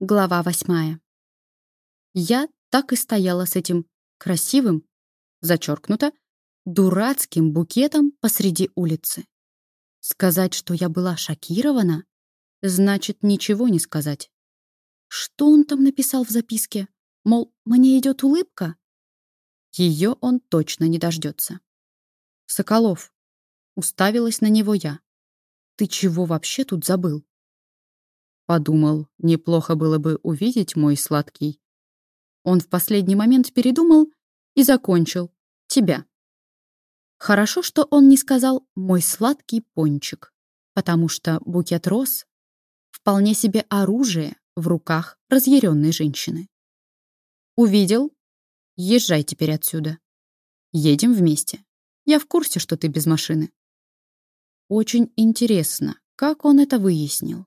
Глава восьмая. Я так и стояла с этим красивым, зачеркнуто, дурацким букетом посреди улицы. Сказать, что я была шокирована, значит ничего не сказать. Что он там написал в записке? Мол, мне идет улыбка? Ее он точно не дождется. Соколов. Уставилась на него я. Ты чего вообще тут забыл? Подумал, неплохо было бы увидеть мой сладкий. Он в последний момент передумал и закончил. Тебя. Хорошо, что он не сказал «мой сладкий пончик», потому что букет роз — вполне себе оружие в руках разъяренной женщины. Увидел? Езжай теперь отсюда. Едем вместе. Я в курсе, что ты без машины. Очень интересно, как он это выяснил.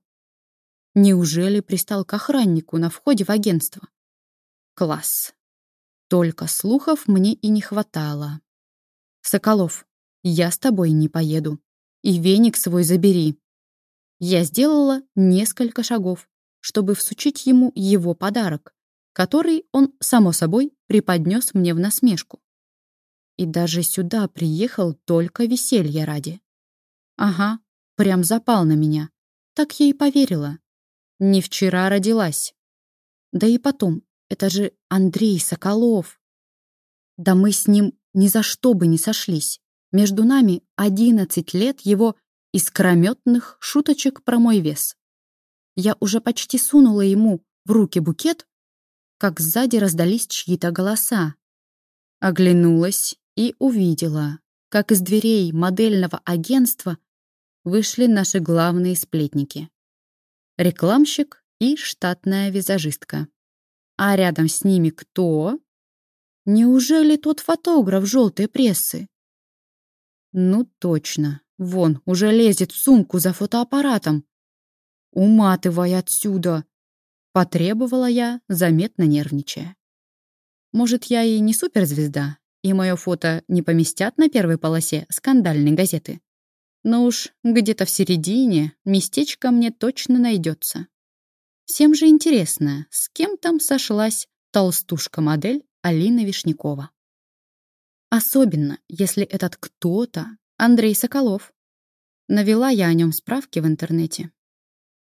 Неужели пристал к охраннику на входе в агентство? Класс. Только слухов мне и не хватало. Соколов, я с тобой не поеду. И веник свой забери. Я сделала несколько шагов, чтобы всучить ему его подарок, который он, само собой, преподнес мне в насмешку. И даже сюда приехал только веселье ради. Ага, прям запал на меня. Так я и поверила. Не вчера родилась. Да и потом, это же Андрей Соколов. Да мы с ним ни за что бы не сошлись. Между нами одиннадцать лет его искрометных шуточек про мой вес. Я уже почти сунула ему в руки букет, как сзади раздались чьи-то голоса. Оглянулась и увидела, как из дверей модельного агентства вышли наши главные сплетники рекламщик и штатная визажистка. А рядом с ними кто? Неужели тот фотограф желтой прессы? Ну точно, вон, уже лезет в сумку за фотоаппаратом. Уматывай отсюда, потребовала я, заметно нервничая. Может, я и не суперзвезда, и мое фото не поместят на первой полосе скандальной газеты. Но уж где-то в середине местечко мне точно найдется. Всем же интересно, с кем там сошлась толстушка-модель Алина Вишнякова. Особенно, если этот кто-то Андрей Соколов. Навела я о нем справки в интернете.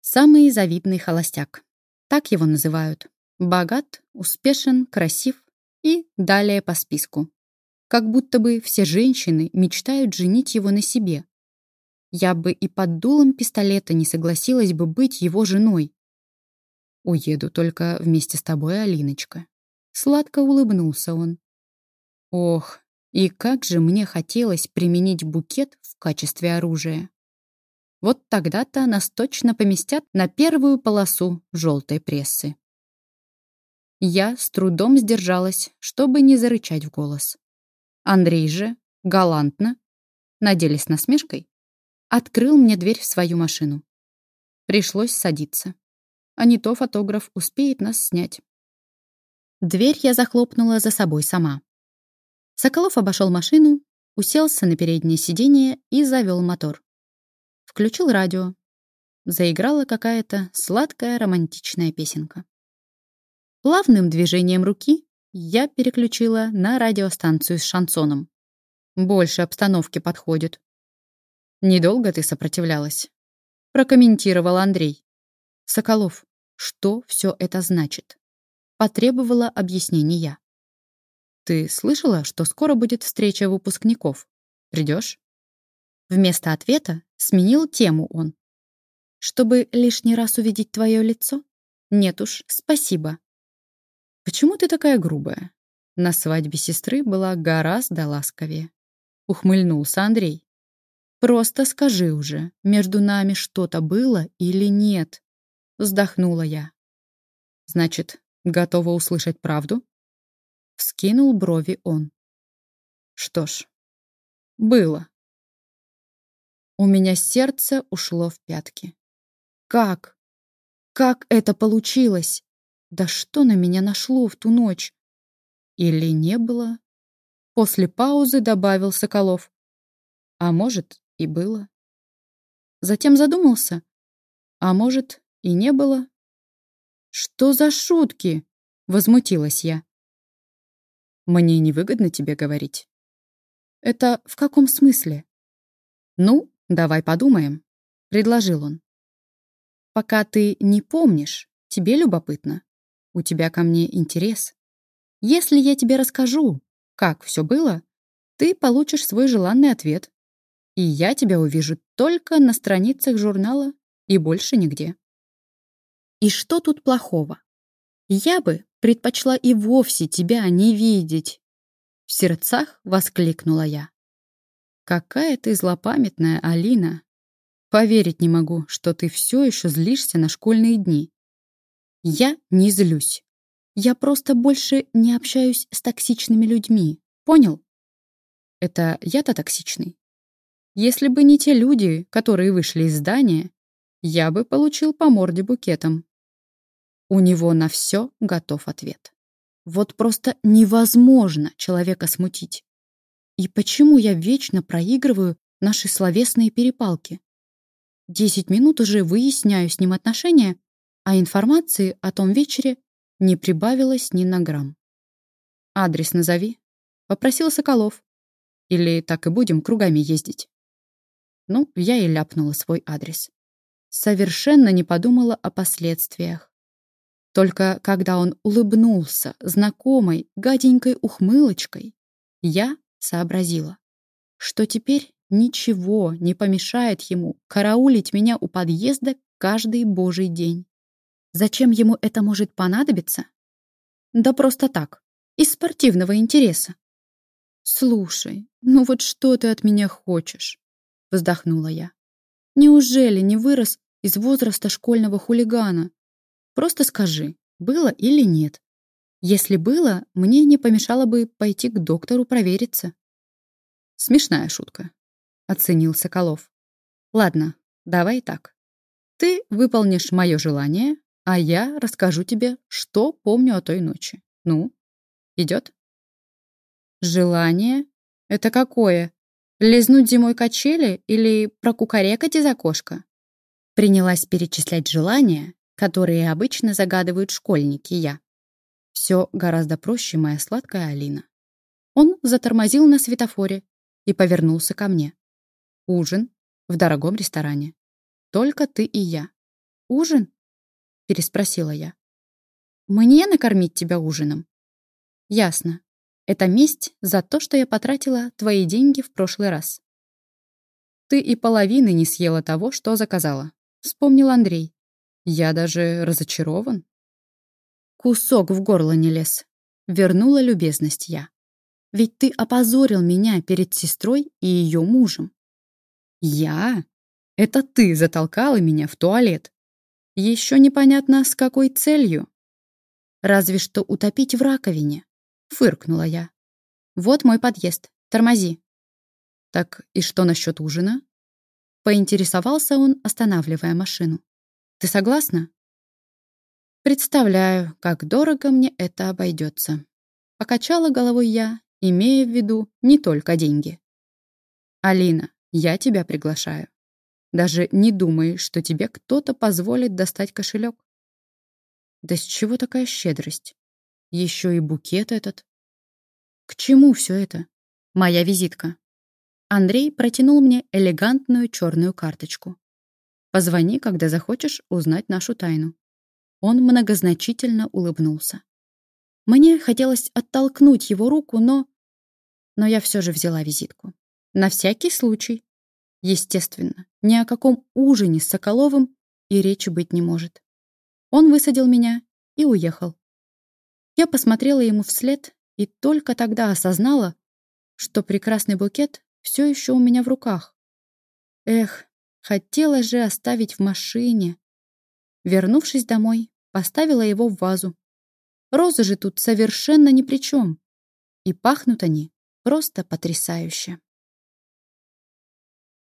Самый завидный холостяк. Так его называют. Богат, успешен, красив и далее по списку. Как будто бы все женщины мечтают женить его на себе, я бы и под дулом пистолета не согласилась бы быть его женой. Уеду только вместе с тобой, Алиночка. Сладко улыбнулся он. Ох, и как же мне хотелось применить букет в качестве оружия. Вот тогда-то нас точно поместят на первую полосу желтой прессы. Я с трудом сдержалась, чтобы не зарычать в голос. Андрей же, галантно, надеясь насмешкой, открыл мне дверь в свою машину. Пришлось садиться. А не то фотограф успеет нас снять. Дверь я захлопнула за собой сама. Соколов обошел машину, уселся на переднее сиденье и завел мотор. Включил радио. Заиграла какая-то сладкая романтичная песенка. Плавным движением руки я переключила на радиостанцию с шансоном. Больше обстановки подходит. «Недолго ты сопротивлялась», — прокомментировал Андрей. «Соколов, что все это значит?» Потребовала объяснений я. «Ты слышала, что скоро будет встреча выпускников? Придешь?» Вместо ответа сменил тему он. «Чтобы лишний раз увидеть твое лицо? Нет уж, спасибо». «Почему ты такая грубая?» На свадьбе сестры была гораздо ласковее. Ухмыльнулся Андрей. Просто скажи уже, между нами что-то было или нет?» Вздохнула я. «Значит, готова услышать правду?» Скинул брови он. «Что ж, было». У меня сердце ушло в пятки. «Как? Как это получилось? Да что на меня нашло в ту ночь? Или не было?» После паузы добавил Соколов. «А может, и было. Затем задумался. А может, и не было. «Что за шутки?» — возмутилась я. «Мне невыгодно тебе говорить». «Это в каком смысле?» «Ну, давай подумаем», — предложил он. «Пока ты не помнишь, тебе любопытно. У тебя ко мне интерес. Если я тебе расскажу, как все было, ты получишь свой желанный ответ. И я тебя увижу только на страницах журнала и больше нигде. И что тут плохого? Я бы предпочла и вовсе тебя не видеть. В сердцах воскликнула я. Какая ты злопамятная, Алина. Поверить не могу, что ты все еще злишься на школьные дни. Я не злюсь. Я просто больше не общаюсь с токсичными людьми. Понял? Это я-то токсичный. Если бы не те люди, которые вышли из здания, я бы получил по морде букетом. У него на все готов ответ. Вот просто невозможно человека смутить. И почему я вечно проигрываю наши словесные перепалки? Десять минут уже выясняю с ним отношения, а информации о том вечере не прибавилось ни на грамм. «Адрес назови», — попросил Соколов. «Или так и будем кругами ездить?» Ну, я и ляпнула свой адрес. Совершенно не подумала о последствиях. Только когда он улыбнулся знакомой гаденькой ухмылочкой, я сообразила, что теперь ничего не помешает ему караулить меня у подъезда каждый божий день. Зачем ему это может понадобиться? Да просто так, из спортивного интереса. «Слушай, ну вот что ты от меня хочешь?» — вздохнула я. «Неужели не вырос из возраста школьного хулигана? Просто скажи, было или нет. Если было, мне не помешало бы пойти к доктору провериться». «Смешная шутка», — оценил Соколов. «Ладно, давай так. Ты выполнишь мое желание, а я расскажу тебе, что помню о той ночи. Ну, идет? Желание? Это какое? Лизнуть зимой качели или прокукарекать из окошка? Принялась перечислять желания, которые обычно загадывают школьники я. Все гораздо проще, моя сладкая Алина. Он затормозил на светофоре и повернулся ко мне. Ужин в дорогом ресторане. Только ты и я. Ужин? переспросила я. «Мне накормить тебя ужином?» «Ясно. Это месть за то, что я потратила твои деньги в прошлый раз». «Ты и половины не съела того, что заказала», — вспомнил Андрей. «Я даже разочарован». Кусок в горло не лез. Вернула любезность я. «Ведь ты опозорил меня перед сестрой и ее мужем». «Я? Это ты затолкала меня в туалет», еще непонятно, с какой целью. Разве что утопить в раковине, фыркнула я. Вот мой подъезд. Тормози. Так и что насчет ужина? Поинтересовался он, останавливая машину. Ты согласна? Представляю, как дорого мне это обойдется. Покачала головой я, имея в виду не только деньги. Алина, я тебя приглашаю. Даже не думай, что тебе кто-то позволит достать кошелек. Да с чего такая щедрость? Еще и букет этот. К чему все это? Моя визитка. Андрей протянул мне элегантную черную карточку. Позвони, когда захочешь узнать нашу тайну. Он многозначительно улыбнулся. Мне хотелось оттолкнуть его руку, но... Но я все же взяла визитку. На всякий случай. Естественно, ни о каком ужине с Соколовым и речи быть не может. Он высадил меня и уехал. Я посмотрела ему вслед и только тогда осознала, что прекрасный букет все еще у меня в руках. Эх, хотела же оставить в машине. Вернувшись домой, поставила его в вазу. Розы же тут совершенно ни при чем. И пахнут они просто потрясающе.